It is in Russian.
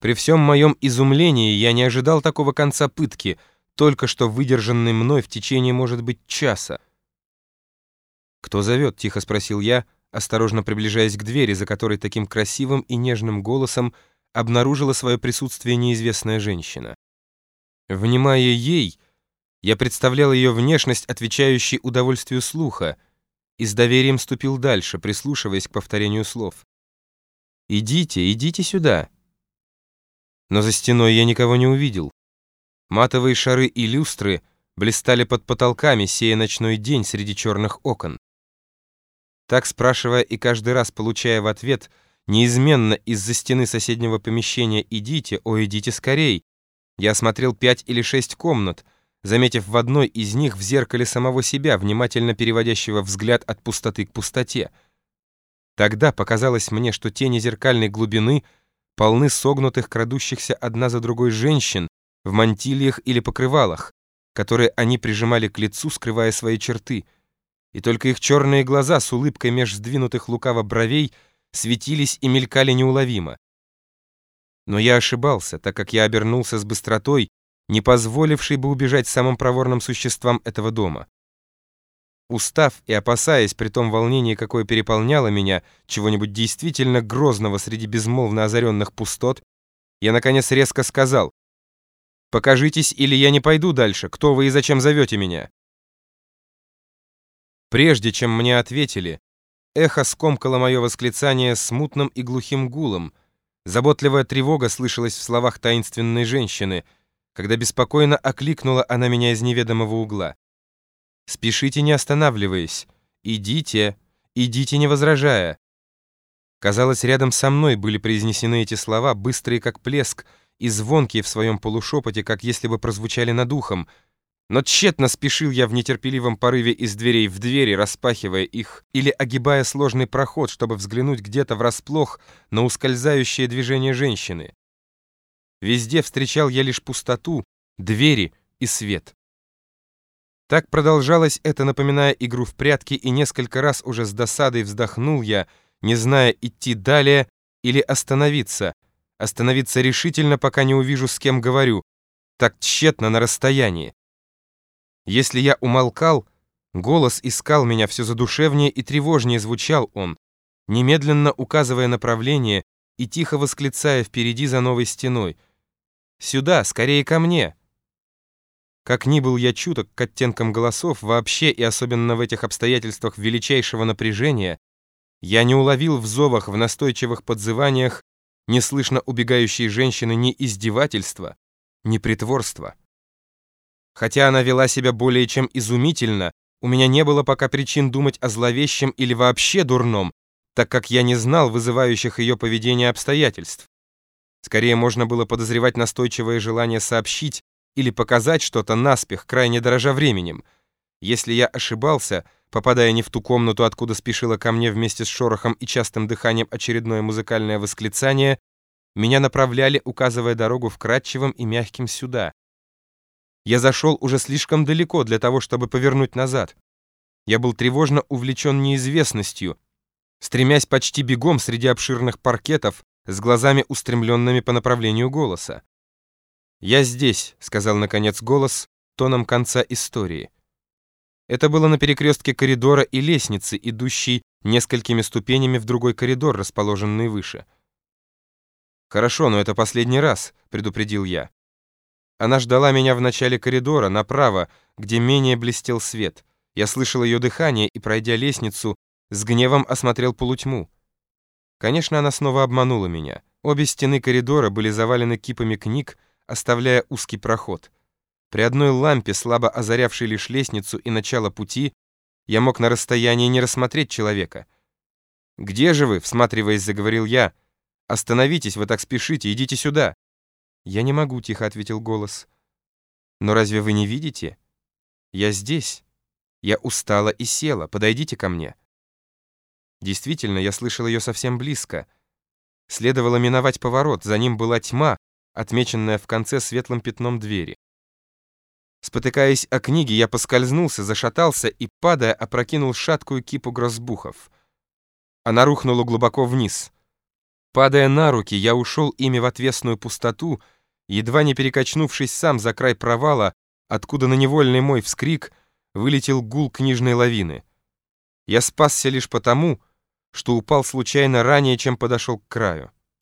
При всем моем изумлении я не ожидал такого конца пытки, только что выдержанной мной в течение, может быть, часа. «Кто зовет?» — тихо спросил я, осторожно приближаясь к двери, за которой таким красивым и нежным голосом обнаружила свое присутствие неизвестная женщина. Внимая ей, я представлял ее внешность, отвечающей удовольствию слуха, и с доверием ступил дальше, прислушиваясь к повторению слов. «Идите, идите сюда!» Но за стеной я никого не увидел. Матовые шары и люстры блистали под потолками, сея ночной день среди черных окон. Так, спрашивая и каждый раз получая в ответ, неизменно из-за стены соседнего помещения «Идите, о, идите скорей!» Я осмотрел пять или шесть комнат, заметив в одной из них в зеркале самого себя, внимательно переводящего взгляд от пустоты к пустоте. Тогда показалось мне, что тени зеркальной глубины полны согнутых, крадущихся одна за другой женщин в мантильях или покрывалах, которые они прижимали к лицу, скрывая свои черты — и только их черные глаза с улыбкой меж сдвинутых лукаво бровей светились и мелькали неуловимо. Но я ошибался, так как я обернулся с быстротой, не позволившей бы убежать самым проворным существам этого дома. Устав и опасаясь при том волнении, какое переполняло меня, чего-нибудь действительно грозного среди безмолвно озаренных пустот, я, наконец, резко сказал, «Покажитесь, или я не пойду дальше. Кто вы и зачем зовете меня?» Прежде чем мне ответили, эхо скомкало мое восклицание смутным и глухим гулом. Заботливая тревога слышалась в словах таинственной женщины, когда беспокойно окликнула она меня из неведомого угла. «Спешите, не останавливаясь. Идите, идите, не возражая». Казалось, рядом со мной были произнесены эти слова, быстрые как плеск, и звонкие в своем полушепоте, как если бы прозвучали над ухом — но тщетно спешил я в нетерпеливом порыве из дверей в двери, распахивая их, или огибая сложный проход, чтобы взглянуть где-то врасплох на ускользающее движение женщины. Везде встречал я лишь пустоту, двери и свет. Так продолжалось это, напоминая игру в прятки, и несколько раз уже с досадой вздохнул я, не зная, идти далее или остановиться. Остановиться решительно, пока не увижу, с кем говорю. Так тщетно на расстоянии. Если я умолкал, голос искал меня все задушевнее и тревожнее звучал он, немедленно указывая направление и тихо восклицая впереди за новой стеной. «Сюда, скорее ко мне!» Как ни был я чуток к оттенкам голосов, вообще и особенно в этих обстоятельствах величайшего напряжения, я не уловил в зовах, в настойчивых подзываниях, неслышно убегающей женщины ни издевательства, ни притворства. Хотя она вела себя более чем изумительно, у меня не было пока причин думать о зловещем или вообще дурном, так как я не знал вызывающих ее поведение обстоятельств. Скорее можно было подозревать настойчивое желание сообщить или показать что-то наспех, крайне дорожа временем. Если я ошибался, попадая не в ту комнату, откуда спешило ко мне вместе с шорохом и частым дыханием очередное музыкальное восклицание, меня направляли, указывая дорогу вкрадчивым и мягким сюда. Я зашел уже слишком далеко для того, чтобы повернуть назад. Я был тревожно увлечен неизвестностью, стремясь почти бегом среди обширных паркетов с глазами устремленными по направлению голоса. «Я здесь», — сказал наконец голос тоном конца истории. Это было на перекрестке коридора и лестницы, идущей несколькими ступенями в другой коридор, расположенный выше. «Хорошо, но это последний раз», — предупредил я. Она ждала меня в начале коридора, направо, где менее блестел свет. Я слышал ее дыхание и, пройдя лестницу, с гневом осмотрел полутьму. Конечно, она снова обманула меня. Обе стены коридора были завалены кипами книг, оставляя узкий проход. При одной лампе, слабо озарявшей лишь лестницу и начало пути, я мог на расстоянии не рассмотреть человека. «Где же вы?» — всматриваясь, заговорил я. «Остановитесь, вы так спешите, идите сюда». «Я не могу», — тихо ответил голос. «Но разве вы не видите? Я здесь. Я устала и села. Подойдите ко мне». Действительно, я слышал ее совсем близко. Следовало миновать поворот, за ним была тьма, отмеченная в конце светлым пятном двери. Спотыкаясь о книге, я поскользнулся, зашатался и, падая, опрокинул шаткую кипу грозбухов. Она рухнула глубоко вниз — Падая на руки, я ушел ими в отвесную пустоту, едва не перекачнувшись сам за край провала, откуда на невольный мой вскрик вылетел гул книжной лавины. Я спасся лишь потому, что упал случайно ранее, чем подошел к краю.